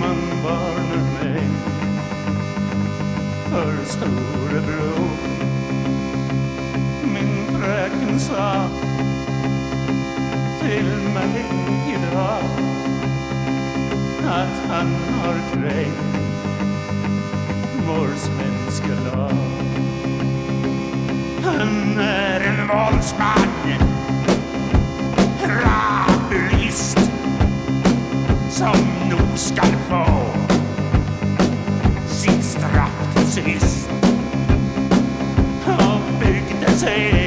Man varnar mig. För storebror. Till mig idag att han har kränkt vår svenska lag. Han är en våldsman, rabulist som nog skall få sitt straff till sist. Och byggde sig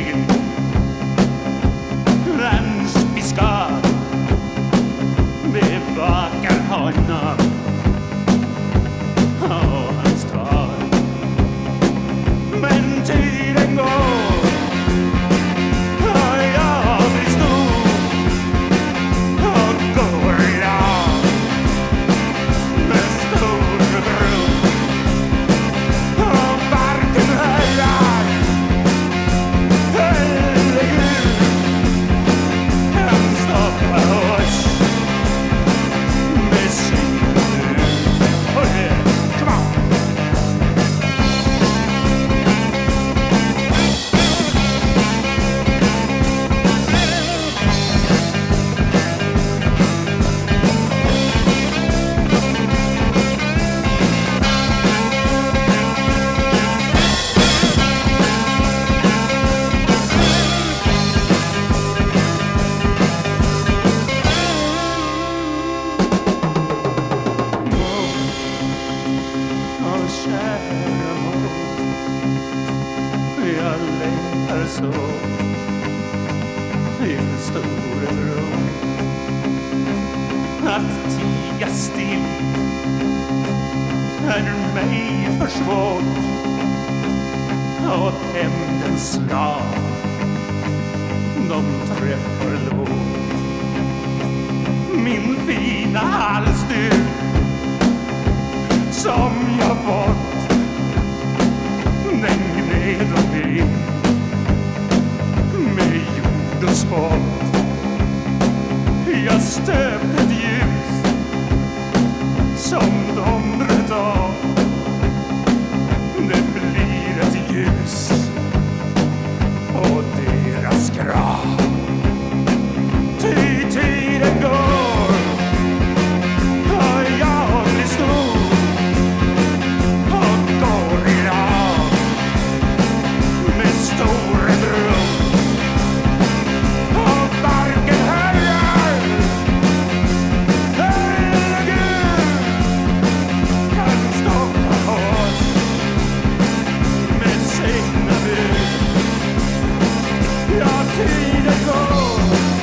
Kära mor, jag längtar så till storebror. Att tiga still är mig för svårt och hämndens slag de träffar lågt. Min fina halsduk som jag fått See the gold.